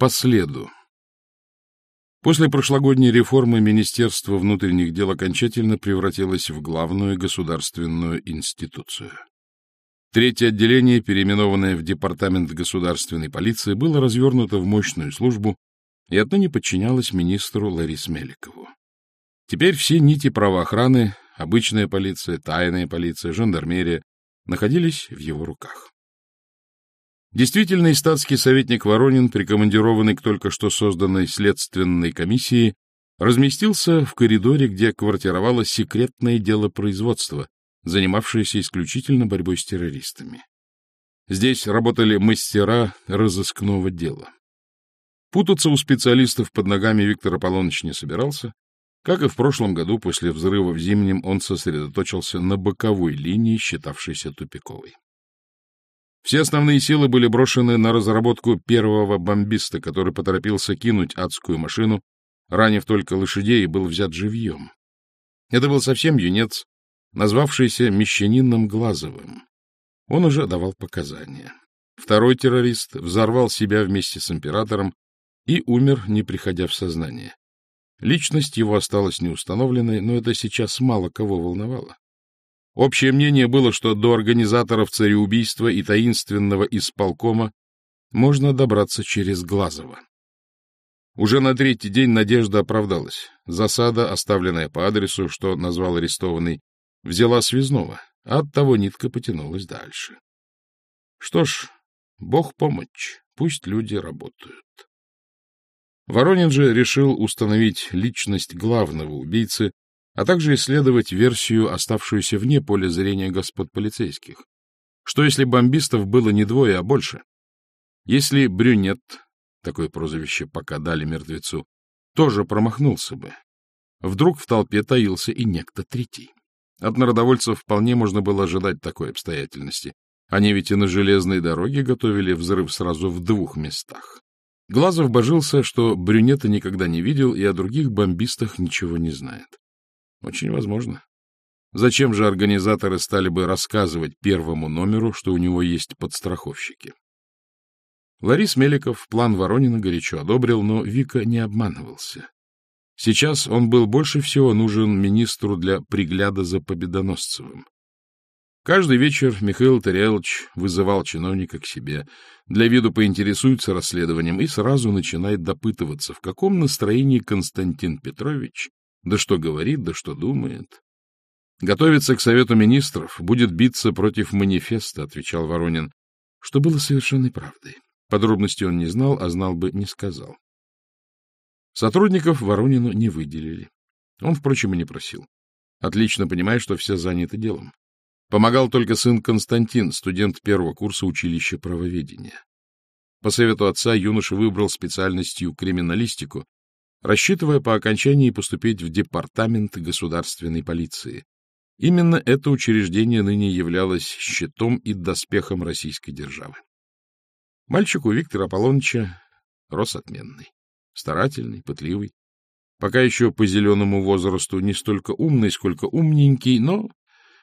По следу. После прошлогодней реформы Министерство внутренних дел окончательно превратилось в главную государственную институцию. Третье отделение, переименованное в Департамент государственной полиции, было развернуто в мощную службу и отныне подчинялось министру Ларис Меликову. Теперь все нити правоохраны, обычная полиция, тайная полиция, жандармерия, находились в его руках. Действительный статский советник Воронин, прикомандированный к только что созданной следственной комиссии, разместился в коридоре, где квартировало секретное дело производства, занимавшееся исключительно борьбой с террористами. Здесь работали мастера разыскного дела. Путаться у специалистов под ногами Виктор Аполлоныч не собирался. Как и в прошлом году, после взрыва в Зимнем он сосредоточился на боковой линии, считавшейся тупиковой. Все основные силы были брошены на разработку первого бомбиста, который поторопился кинуть адскую машину, ранив только лошадей и был взят живьем. Это был совсем юнец, назвавшийся Мещанином Глазовым. Он уже давал показания. Второй террорист взорвал себя вместе с императором и умер, не приходя в сознание. Личность его осталась неустановленной, но это сейчас мало кого волновало. Общее мнение было, что до организаторов цареубийства и таинственного исполкома можно добраться через Глазово. Уже на третий день надежда оправдалась. Засада, оставленная по адресу, что назвал арестованный, взяла связного, а оттого нитка потянулась дальше. Что ж, бог помощь, пусть люди работают. Воронин же решил установить личность главного убийцы а также исследовать версию, оставшуюся вне поля зрения господ полицейских. Что если бомбистов было не двое, а больше? Если брюнет, такое прозвище пока дали мертвецу, тоже промахнулся бы. Вдруг в толпе таился и некто третий. От народовольцев вполне можно было ожидать такой обстоятельности. Они ведь и на железной дороге готовили взрыв сразу в двух местах. Глазов божился, что брюнета никогда не видел и о других бомбистах ничего не знает. Очень возможно. Зачем же организаторы стали бы рассказывать первому номеру, что у него есть подстраховщики? Ларис Меликов план Воронина горячо одобрил, но Вика не обманывался. Сейчас он был больше всего нужен министру для пригляда за Победоносцевым. Каждый вечер Михаил Тарелович вызывал чиновника к себе, для виду поинтересуется расследованием и сразу начинает допытываться, в каком настроении Константин Петрович да что говорит, да что думает. Готовится к Совету Министров, будет биться против манифеста, отвечал Воронин, что было совершенной правдой. Подробностей он не знал, а знал бы, не сказал. Сотрудников Воронину не выделили. Он, впрочем, и не просил. Отлично понимая, что все заняты делом. Помогал только сын Константин, студент первого курса училища правоведения. По совету отца юноша выбрал специальностью криминалистику рассчитывая по окончании поступить в департамент государственной полиции. Именно это учреждение ныне являлось щитом и доспехом российской державы. Мальчик у Виктора Аполлоныча рос отменный, старательный, пытливый, пока еще по зеленому возрасту не столько умный, сколько умненький, но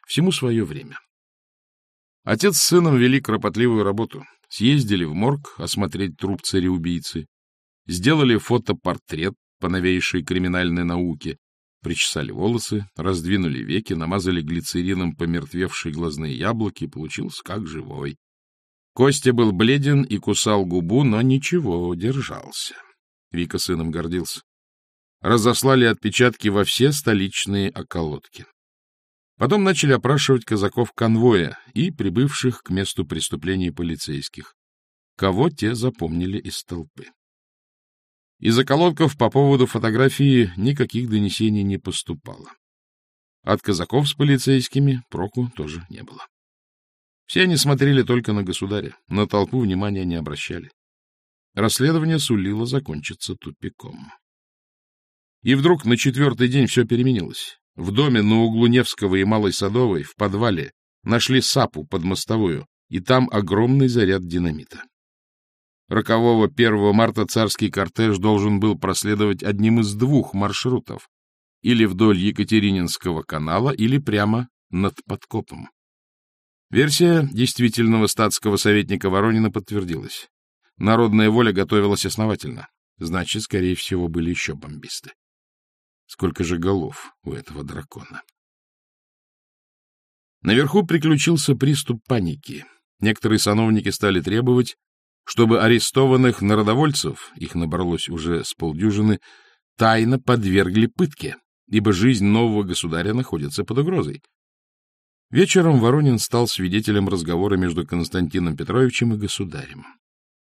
всему свое время. Отец с сыном вели кропотливую работу. Съездили в морг осмотреть труп царя-убийцы, сделали фотопортрет по новейшей криминальной науке, причесали волосы, раздвинули веки, намазали глицерином помертвевшие глазные яблоки, получился как живой. Костя был бледен и кусал губу, но ничего, держался. Вика сыном гордился. Разослали отпечатки во все столичные околотки. Потом начали опрашивать казаков конвоя и прибывших к месту преступления полицейских. Кого те запомнили из толпы. Из околотков по поводу фотографии никаких донесений не поступало. От казаков с полицейскими проку тоже не было. Все они смотрели только на государя, на толпу внимания не обращали. Расследование сулило закончиться тупиком. И вдруг на четвертый день все переменилось. В доме на углу Невского и Малой Садовой, в подвале, нашли сапу под мостовую, и там огромный заряд динамита. Рокового 1 марта царский кортеж должен был проследовать одним из двух маршрутов, или вдоль Екатерининского канала, или прямо над подкопом. Версия действительного статского советника Воронина подтвердилась. Народная воля готовилась основательно. Значит, скорее всего, были еще бомбисты. Сколько же голов у этого дракона? Наверху приключился приступ паники. Некоторые сановники стали требовать, чтобы арестованных народовольцев, их набралось уже с полдюжины, тайно подвергли пытке, ибо жизнь нового государя находится под угрозой. Вечером Воронин стал свидетелем разговора между Константином Петровичем и государем.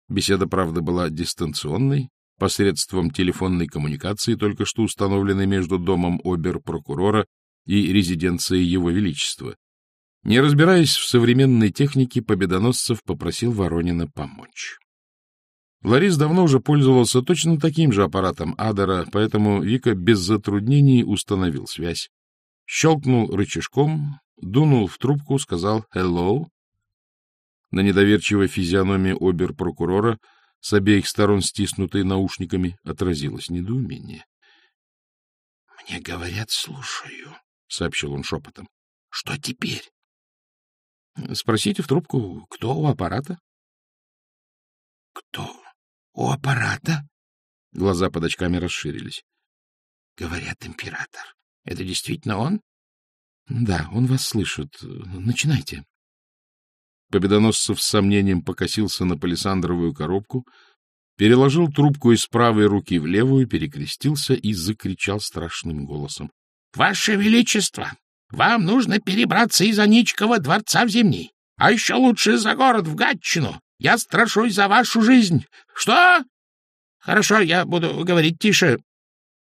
Беседа, правда, была дистанционной, посредством телефонной коммуникации, только что установленной между домом обер-прокурора и резиденцией Его Величества. Не разбираясь в современной технике, Победоносцев попросил Воронина помочь. Ларис давно уже пользовался точно таким же аппаратом Адера, поэтому Вика без затруднений установил связь. Щелкнул рычажком, дунул в трубку, сказал «Hello». На недоверчивой физиономии обер-прокурора, с обеих сторон стиснутой наушниками, отразилось недоумение. — Мне говорят, слушаю, — сообщил он шепотом. — Что теперь? — Спросите в трубку, кто у аппарата. — Кто у аппарата? Глаза под очками расширились. — Говорят, император. Это действительно он? — Да, он вас слышит. Начинайте. Победоносцев с сомнением покосился на палисандровую коробку, переложил трубку из правой руки в левую, перекрестился и закричал страшным голосом. — Ваше Величество! Вам нужно перебраться из Аничкова дворца в Зимний, а еще лучше за город, в Гатчину. Я страшусь за вашу жизнь. Что? Хорошо, я буду говорить тише.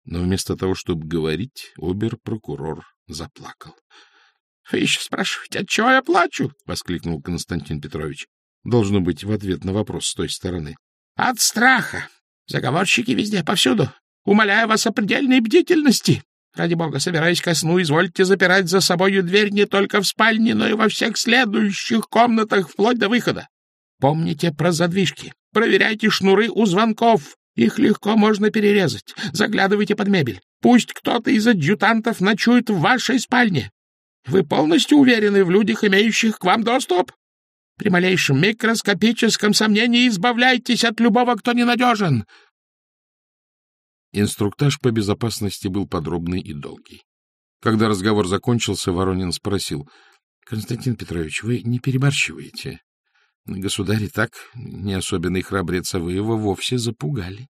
Но вместо того, чтобы говорить, обер-прокурор заплакал. — Вы еще спрашиваете, от чего я плачу? — воскликнул Константин Петрович. Должно быть в ответ на вопрос с той стороны. — От страха. Заговорщики везде, повсюду. Умоляю вас о предельной бдительности. Ради бога, собираясь ко сну, извольте запирать за собою дверь не только в спальне, но и во всех следующих комнатах вплоть до выхода. Помните про задвижки. Проверяйте шнуры у звонков. Их легко можно перерезать. Заглядывайте под мебель. Пусть кто-то из адъютантов ночует в вашей спальне. Вы полностью уверены в людях, имеющих к вам доступ? При малейшем микроскопическом сомнении избавляйтесь от любого, кто ненадежен. Инструктаж по безопасности был подробный и долгий. Когда разговор закончился, Воронин спросил. — Константин Петрович, вы не перебарщиваете? Государь и так не особенный храбрец, а вы его вовсе запугали.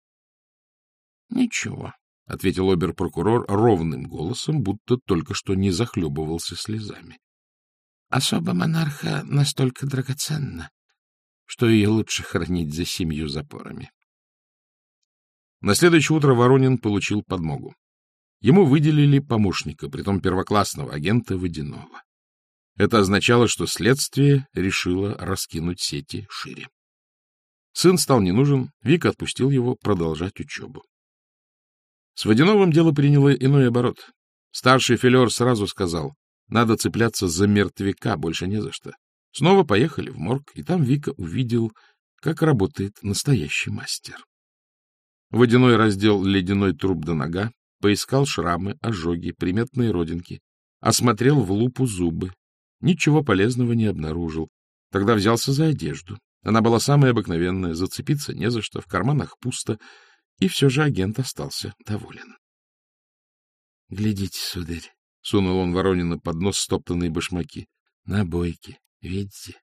— Ничего, — ответил обер-прокурор ровным голосом, будто только что не захлебывался слезами. — Особо монарха настолько драгоценна, что ее лучше хранить за семью запорами. На следующее утро Воронин получил подмогу. Ему выделили помощника, притом первоклассного агента Водянова. Это означало, что следствие решило раскинуть сети шире. Сын стал не нужен, Вика отпустил его продолжать учебу. С Водяновым дело приняло иной оборот. Старший филер сразу сказал, надо цепляться за мертвяка, больше не за что. Снова поехали в морг, и там Вика увидел, как работает настоящий мастер. Водяной раздел ледяной труп до нога, поискал шрамы, ожоги, приметные родинки, осмотрел в лупу зубы. Ничего полезного не обнаружил. Тогда взялся за одежду. Она была самая обыкновенная, зацепиться не за что, в карманах пусто, и все же агент остался доволен. — Глядите, сударь, — сунул он Воронина под нос стоптанные башмаки. — На бойке, видите?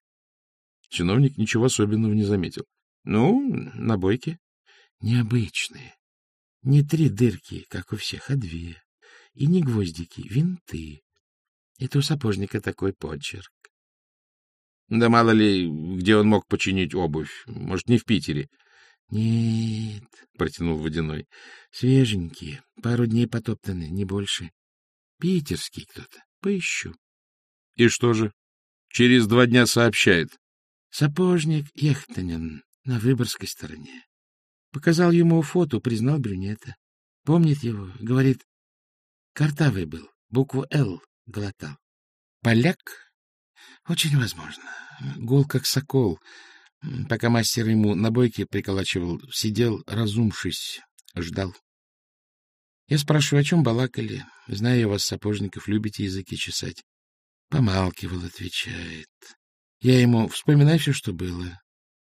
Чиновник ничего особенного не заметил. — Ну, на бойке необычные. Не три дырки, как у всех, а две. И не гвоздики, винты. Это у сапожника такой почерк. Да мало ли, где он мог починить обувь. Может, не в Питере. — Нет, — протянул Водяной, — свеженькие, пару дней потоптаны, не больше. Питерский кто-то, поищу. — И что же? Через два дня сообщает. — Сапожник Ехтанин на Выборгской стороне. Показал ему фото, признал брюнета. Помнит его, говорит, картавый был, букву «Л» глотал. Поляк? Очень возможно. Гол как сокол. Пока мастер ему на бойке приколачивал, сидел, разумшись, ждал. Я спрашиваю, о чем балакали? Знаю вас, сапожников, любите языки чесать. Помалкивал, отвечает. Я ему, вспоминай все, что было.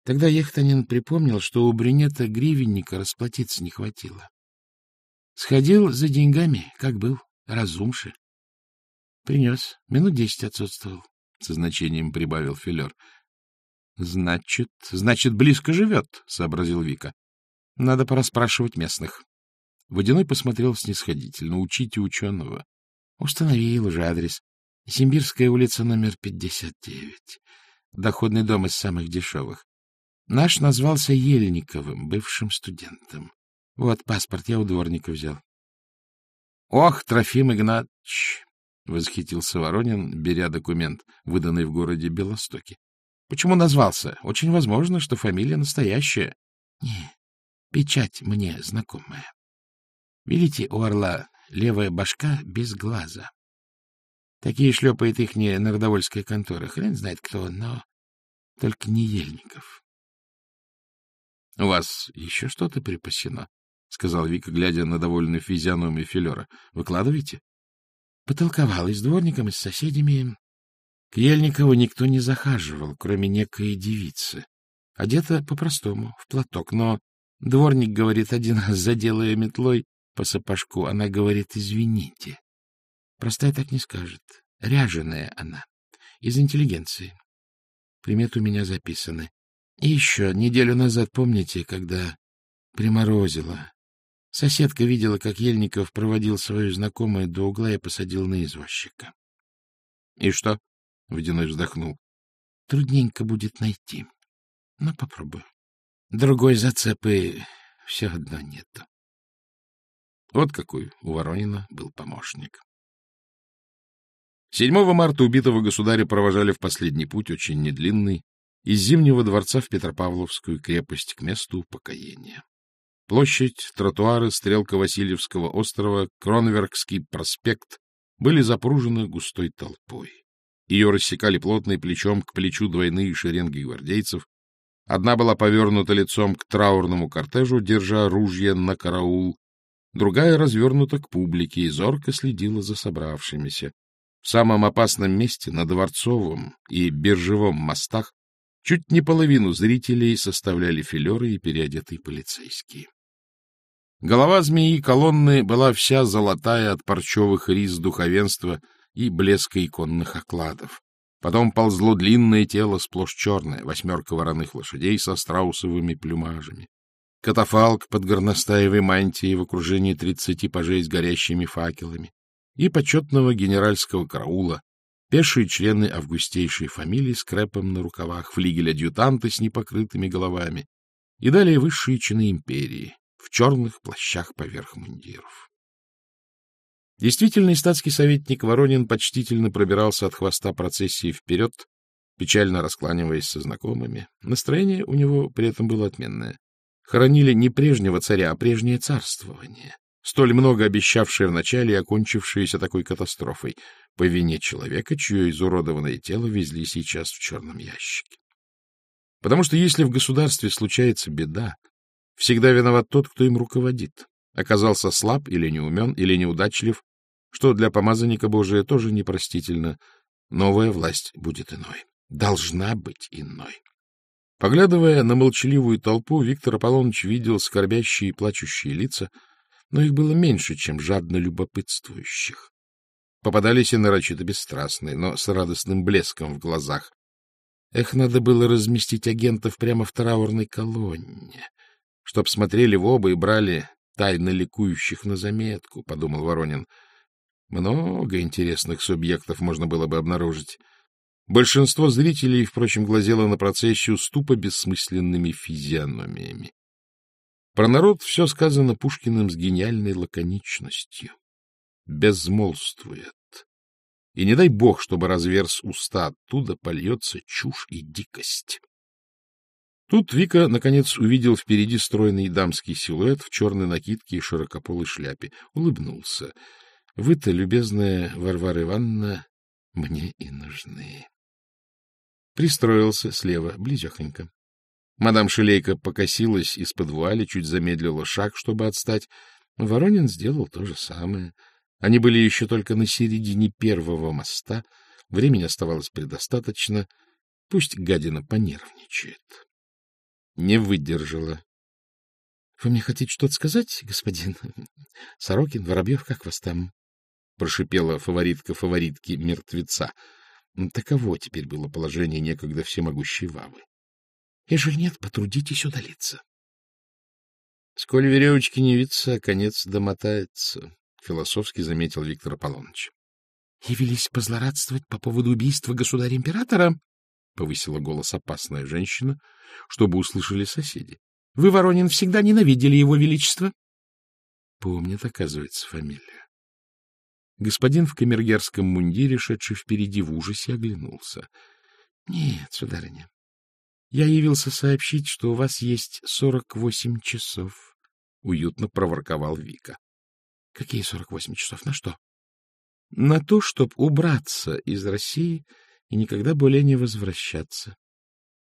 Тогда Ехтанин припомнил, что у брюнета гривенника расплатиться не хватило. Сходил за деньгами, как был, разумши. Принес. Минут десять отсутствовал. Со значением прибавил Филер. — Значит, значит, близко живет, — сообразил Вика. — Надо пораспрашивать местных. Водяной посмотрел снисходительно. Учите ученого. Установил уже адрес. Симбирская улица номер 59. Доходный дом из самых дешевых. Наш назвался Ельниковым, бывшим студентом. Вот паспорт я у дворника взял. — Ох, Трофим Игнатьевич! — восхитился Воронин, беря документ, выданный в городе Белостоке. — Почему назвался? Очень возможно, что фамилия настоящая. — Не, печать мне знакомая. Видите, у орла левая башка без глаза. Такие шлепает ихняя народовольская контора. Хрен знает кто но только не Ельников. — У вас еще что-то припасено? — сказал Вика, глядя на довольную физиономию Филера. — Выкладывайте. Потолковал и с дворником, и с соседями. К Ельникову никто не захаживал, кроме некой девицы. Одета по-простому, в платок, но дворник, говорит, один раз заделая метлой по сапожку, она говорит, извините. Простая так не скажет. Ряженая она. Из интеллигенции. Приметы у меня записаны. И еще неделю назад, помните, когда приморозило? Соседка видела, как Ельников проводил свою знакомую до угла и посадил на извозчика. — И что? — Водяной вздохнул. — Трудненько будет найти. Но попробую. Другой зацепы все одно нету. Вот какой у Воронина был помощник. 7 марта убитого государя провожали в последний путь, очень недлинный, из Зимнего дворца в Петропавловскую крепость к месту упокоения. Площадь, тротуары, стрелка Васильевского острова, Кронверкский проспект были запружены густой толпой. Ее рассекали плотной плечом к плечу двойные шеренги гвардейцев. Одна была повернута лицом к траурному кортежу, держа ружья на караул, другая развернута к публике и зорко следила за собравшимися. В самом опасном месте, на Дворцовом и Биржевом мостах, Чуть не половину зрителей составляли филеры и переодетые полицейские. Голова змеи колонны была вся золотая от парчевых рис духовенства и блеска иконных окладов. Потом ползло длинное тело, сплошь черное, восьмерка вороных лошадей со страусовыми плюмажами. Катафалк под горностаевой мантией в окружении тридцати пажей с горящими факелами и почетного генеральского караула, пешие члены августейшей фамилии с крэпом на рукавах, флигель-адъютанты с непокрытыми головами и далее высшие чины империи в черных плащах поверх мундиров. Действительный статский советник Воронин почтительно пробирался от хвоста процессии вперед, печально раскланиваясь со знакомыми. Настроение у него при этом было отменное. Хоронили не прежнего царя, а прежнее царствование столь много обещавшее вначале и окончившееся такой катастрофой, по вине человека, чье изуродованное тело везли сейчас в черном ящике. Потому что если в государстве случается беда, всегда виноват тот, кто им руководит. Оказался слаб или неумен, или неудачлив, что для помазанника Божия тоже непростительно. Новая власть будет иной. Должна быть иной. Поглядывая на молчаливую толпу, Виктор Аполлоныч видел скорбящие и плачущие лица, но их было меньше, чем жадно любопытствующих. Попадались и нарочито бесстрастные, но с радостным блеском в глазах. Эх, надо было разместить агентов прямо в траурной колонне, чтоб смотрели в оба и брали тайно ликующих на заметку, — подумал Воронин. Много интересных субъектов можно было бы обнаружить. Большинство зрителей, впрочем, глазело на процессию с тупо бессмысленными физиономиями. Про народ все сказано Пушкиным с гениальной лаконичностью. Безмолвствует. И не дай бог, чтобы разверз уста, оттуда польется чушь и дикость. Тут Вика, наконец, увидел впереди стройный дамский силуэт в черной накидке и широкополой шляпе. Улыбнулся. Вы-то, любезная Варвара Ивановна, мне и нужны. Пристроился слева, близехонько. Мадам Шелейка покосилась из-под вуали, чуть замедлила шаг, чтобы отстать. Воронин сделал то же самое. Они были еще только на середине первого моста. Времени оставалось предостаточно. Пусть гадина понервничает. не выдержала. — Вы мне хотите что-то сказать, господин Сорокин, Воробьев, как вас там? — прошипела фаворитка фаворитки мертвеца. Таково теперь было положение некогда всемогущей Вавы. — Ежели нет, потрудитесь удалиться. — Сколь веревочки не виться, конец домотается, — философски заметил Виктор Аполлоныч. — Явились позлорадствовать по поводу убийства государя-императора? — повысила голос опасная женщина, чтобы услышали соседи. — Вы, Воронин, всегда ненавидели его величество? Помнит, оказывается, фамилия. Господин в камергерском мундире, шедший впереди в ужасе, оглянулся. — Нет, сударыня, я явился сообщить, что у вас есть сорок восемь часов, — уютно проворковал Вика. — Какие сорок восемь часов? На что? — На то, чтобы убраться из России и никогда более не возвращаться.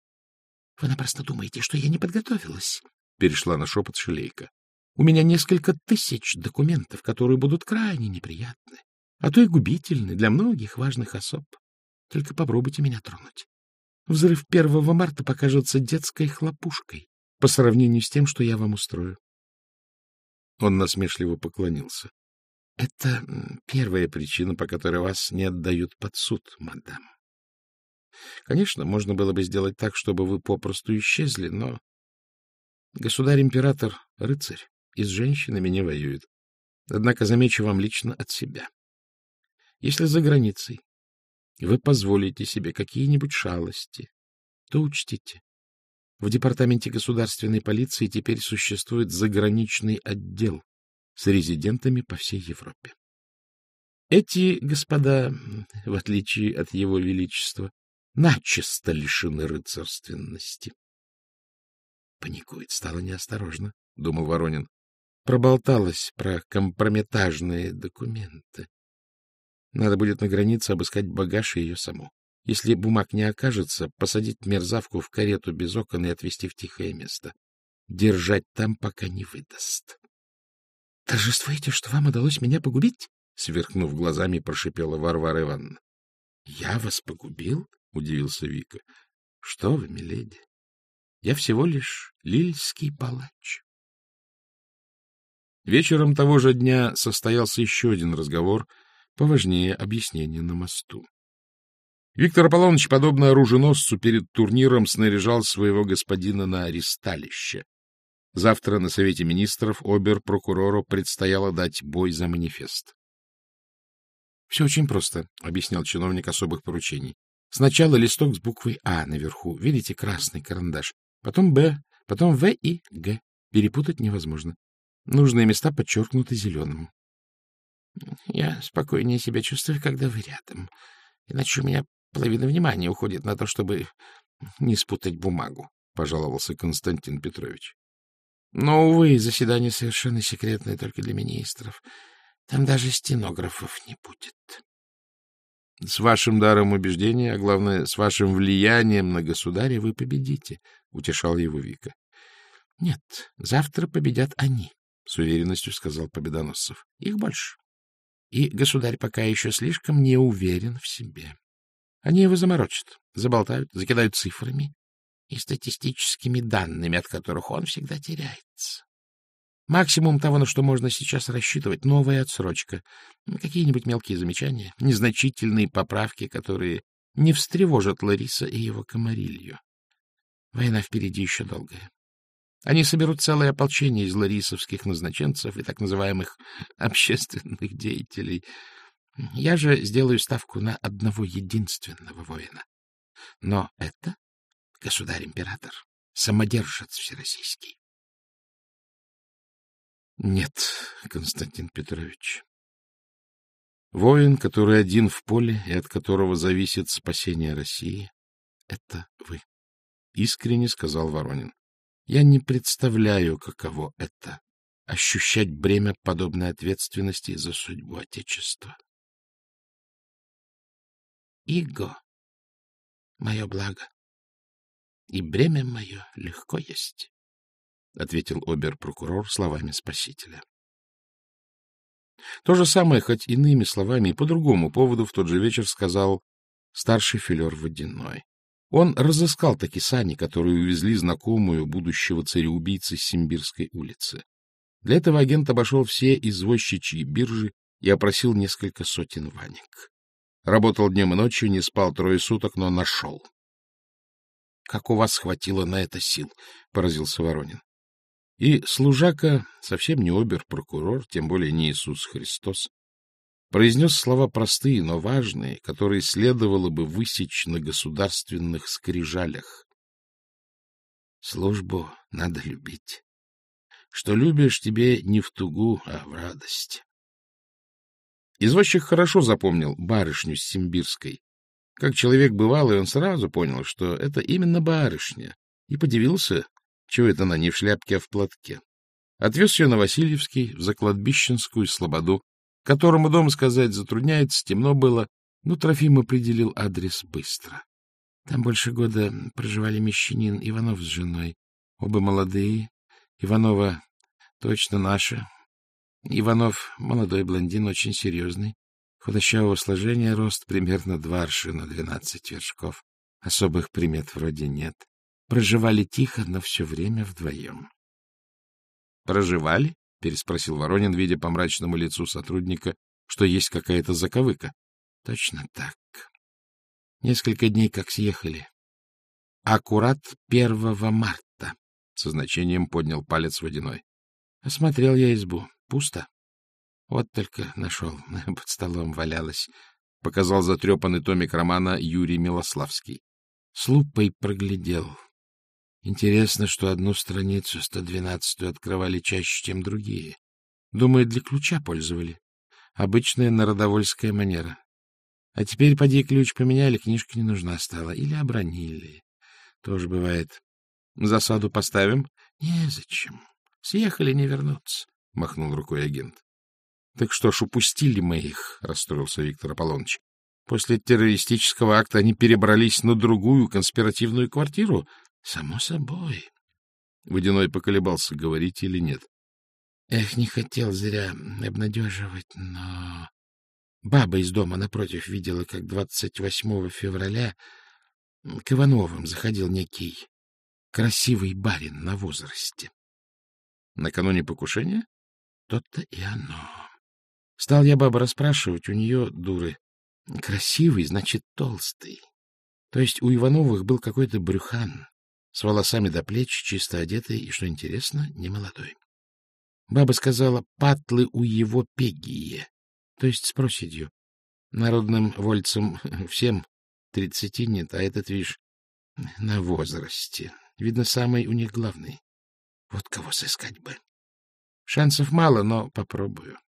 — Вы напрасно думаете, что я не подготовилась, — перешла на шепот Шелейка. У меня несколько тысяч документов, которые будут крайне неприятны, а то и губительны для многих важных особ. Только попробуйте меня тронуть. Взрыв 1 марта покажется детской хлопушкой по сравнению с тем, что я вам устрою. Он насмешливо поклонился. — Это первая причина, по которой вас не отдают под суд, мадам. Конечно, можно было бы сделать так, чтобы вы попросту исчезли, но государь-император — рыцарь и с женщинами не воюет. Однако замечу вам лично от себя. Если за границей вы позволите себе какие-нибудь шалости, то учтите. В департаменте государственной полиции теперь существует заграничный отдел с резидентами по всей Европе. Эти господа, в отличие от его величества, начисто лишены рыцарственности. Паникует, стало неосторожно, — думал Воронин проболталась про компрометажные документы. Надо будет на границе обыскать багаж и ее саму. Если бумаг не окажется, посадить мерзавку в карету без окон и отвезти в тихое место. Держать там, пока не выдаст. — Торжествуете, что вам удалось меня погубить? — сверкнув глазами, прошипела Варвара Ивановна. — Я вас погубил? — удивился Вика. — Что вы, миледи? Я всего лишь лильский палач. Вечером того же дня состоялся еще один разговор, поважнее объяснения на мосту. Виктор Аполлоныч, подобно оруженосцу, перед турниром снаряжал своего господина на аресталище. Завтра на Совете министров обер-прокурору предстояло дать бой за манифест. — Все очень просто, — объяснял чиновник особых поручений. Сначала листок с буквой А наверху, видите, красный карандаш, потом Б, потом В и Г. Перепутать невозможно. Нужные места подчеркнуты зеленым. — Я спокойнее себя чувствую, когда вы рядом. Иначе у меня половина внимания уходит на то, чтобы не спутать бумагу, — пожаловался Константин Петрович. — Но, увы, заседание совершенно секретное только для министров. Там даже стенографов не будет. — С вашим даром убеждения, а главное, с вашим влиянием на государя вы победите, — утешал его Вика. — Нет, завтра победят они, с уверенностью сказал Победоносцев. — Их больше. И государь пока еще слишком не уверен в себе. Они его заморочат, заболтают, закидают цифрами и статистическими данными, от которых он всегда теряется. Максимум того, на что можно сейчас рассчитывать, — новая отсрочка, какие-нибудь мелкие замечания, незначительные поправки, которые не встревожат Лариса и его комарилью. Война впереди еще долгая. Они соберут целое ополчение из ларисовских назначенцев и так называемых общественных деятелей. Я же сделаю ставку на одного единственного воина. Но это государь-император, самодержец всероссийский. Нет, Константин Петрович. Воин, который один в поле и от которого зависит спасение России, — это вы, — искренне сказал Воронин. Я не представляю, каково это — ощущать бремя подобной ответственности за судьбу Отечества. Иго — мое благо, и бремя мое легко есть, — ответил обер-прокурор словами спасителя. То же самое, хоть иными словами и по другому поводу, в тот же вечер сказал старший филер Водяной. Он разыскал таки сани, которые увезли знакомую будущего цареубийцы с Симбирской улицы. Для этого агент обошел все извозчичьи биржи и опросил несколько сотен ваник. Работал днем и ночью, не спал трое суток, но нашел. — Как у вас хватило на это сил? — поразился Воронин. И служака, совсем не обер-прокурор, тем более не Иисус Христос, произнес слова простые, но важные, которые следовало бы высечь на государственных скрижалях. Службу надо любить. Что любишь, тебе не в тугу, а в радость. Извозчик хорошо запомнил барышню с Симбирской. Как человек бывалый, он сразу понял, что это именно барышня, и подивился, чего это она не в шляпке, а в платке. Отвез ее на Васильевский, в Закладбищенскую слободу, которому дом сказать затрудняется, темно было, но Трофим определил адрес быстро. Там больше года проживали мещанин Иванов с женой. Оба молодые. Иванова точно наша. Иванов — молодой блондин, очень серьезный. Худощавого сложения, рост примерно два аршина, двенадцать вершков. Особых примет вроде нет. Проживали тихо, но все время вдвоем. — Проживали? — переспросил Воронин, видя по мрачному лицу сотрудника, что есть какая-то заковыка. — Точно так. Несколько дней как съехали. Аккурат первого марта, — со значением поднял палец водяной. Осмотрел я избу. Пусто. Вот только нашел. Под столом валялась. Показал затрепанный томик романа Юрий Милославский. С лупой проглядел. Интересно, что одну страницу, 112-ю, открывали чаще, чем другие. Думаю, для ключа пользовали. Обычная народовольская манера. А теперь, поди, ключ поменяли, книжка не нужна стала. Или обронили. Тоже бывает. Засаду поставим? Незачем. Съехали, не вернуться, — махнул рукой агент. — Так что ж, упустили мы их, — расстроился Виктор Аполлоныч. После террористического акта они перебрались на другую конспиративную квартиру, — Само собой. Водяной поколебался, говорить или нет. Эх, не хотел зря обнадеживать, но... Баба из дома напротив видела, как 28 февраля к Ивановым заходил некий красивый барин на возрасте. Накануне покушения? То-то и оно. Стал я баба расспрашивать, у нее, дуры, красивый, значит, толстый. То есть у Ивановых был какой-то брюхан, с волосами до плеч, чисто одетый и, что интересно, не молодой. Баба сказала, патлы у его пегие, то есть с проседью. Народным вольцам всем тридцати нет, а этот, видишь, на возрасте. Видно, самый у них главный. Вот кого сыскать бы. Шансов мало, но попробую.